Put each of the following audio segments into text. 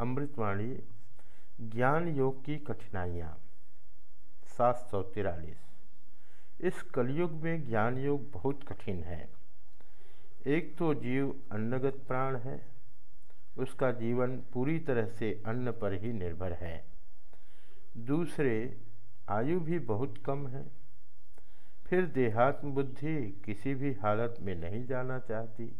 अमृतवाणी ज्ञान योग की कठिनाइयाँ, सात सौ तिरालीस। इस कलयुग में ज्ञान योग बहुत कठिन है। एक तो जीव अन्नगत प्राण है। उसका जीवन पूरी तरह से अन्न पर ही निर्भर है। दूसरे, आयु भी बहुत कम है। फिर देहात्म बुद्धि किसी भी हालत में नहीं जाना चाहती।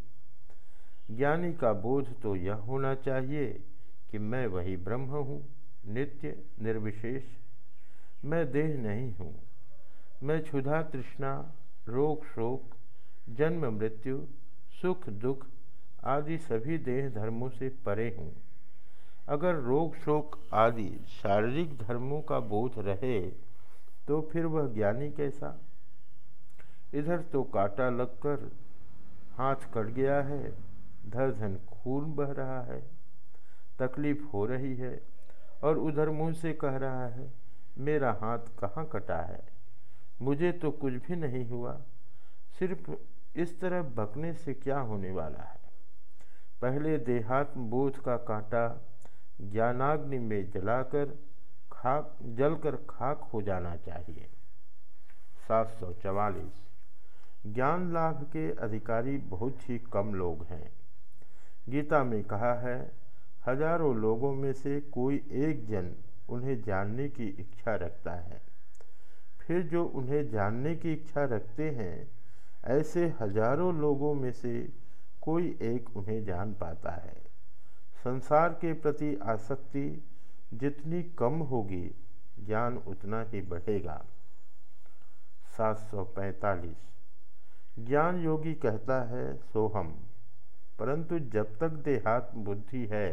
ज्ञानी का बोध तो यह होना चाहिए कि मैं वही ब्रह्म हूँ, नित्य, निर्विशेष। मैं देह नहीं हूँ। मैं क्षुधा, तृष्णा, रोग, शोक, जन्म, मृत्यु, सुख, दुख आदि सभी देह धर्मों से परे हूँ। अगर रोग, शोक आदि शारीरिक धर्मों का बोध रहे तो फिर वह ज्ञानी कैसा? इधर तो कांटा लगकर हाथ कट गया है धर धन खून बह रहा है। तकलीफ़ हो रही है और उधर मुँह से कह रहा है, मेरा हाथ कहाँ कटा है? मुझे तो कुछ भी नहीं हुआ। सिर्फ़ इस तरह बकने से क्या होने वाला है? पहले देहात्म बोध का कांटा ज्ञानाग्नि में जलाकर खाक, जलकर खाक हो जाना चाहिए। सात सौ चवालीस। ज्ञान लाभ के अधिकारी बहुत ही कम लोग हैं। गीता में कहा है हज़ारों लोगों में से कोई एक जन उन्हें जानने की इच्छा रखता है। फिर जो उन्हें जानने की इच्छा रखते हैं, ऐसे हज़ारों लोगों में से कोई एक उन्हें जान पाता है। संसार के प्रति आसक्ति जितनी कम होगी, ज्ञान उतना ही बढ़ेगा। 745 ज्ञान योगी कहता है, सोहम परंतु जब तक देहात्म बुद्धि है,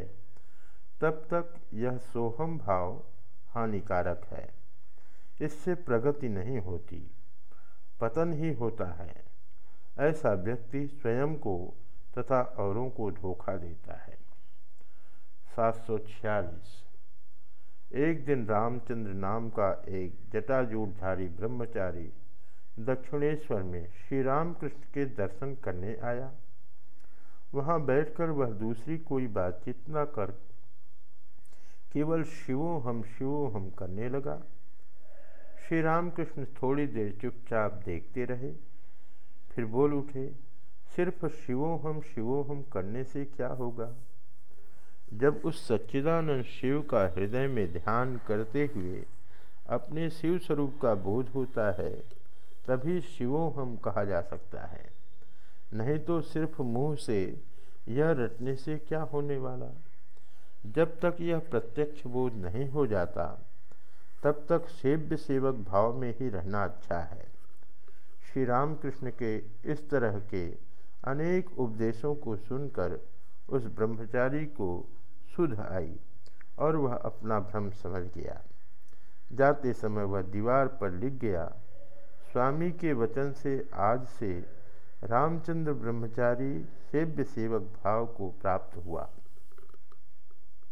तब तक यह सोहम भाव हानिकारक है। इससे प्रगति नहीं होती, पतन ही होता है। ऐसा व्यक्ति स्वयं को तथा औरों को धोखा देता है। सात सौ छियालीस। एक दिन रामचंद्र नाम का एक जटाजूटधारी ब्रह्मचारी दक्षिणेश्वर में श्री रामकृष्ण के दर्शन करने आया। वहाँ बैठकर वह दूसरी कोई बातचीत न कर। केवल शिवो हम शिवो हम करने लगा। श्री रामकृष्ण थोड़ी देर चुपचाप देखते रहे, फिर बोल उठे, सिर्फ़ शिवो हम शिवो हम करने से क्या होगा? जब उस सच्चिदानंद शिव का हृदय में ध्यान करते हुए अपने शिव स्वरूप का बोध होता है, तभी शिवो हम कहा जा सकता है। नहीं तो सिर्फ़ मुँह से यह रटने से क्या होने वाला? जब तक यह प्रत्यक्ष बोध नहीं हो जाता, तब तक सेव्य सेवक भाव में ही रहना अच्छा है। श्री रामकृष्ण के इस तरह के अनेक उपदेशों को सुनकर उस ब्रह्मचारी को सुध आई और वह अपना भ्रम समझ गया। जाते समय वह दीवार पर लिख गया, स्वामी के वचन से आज से रामचंद्र ब्रह्मचारी सेव्य सेवक भाव को प्राप्त हुआ।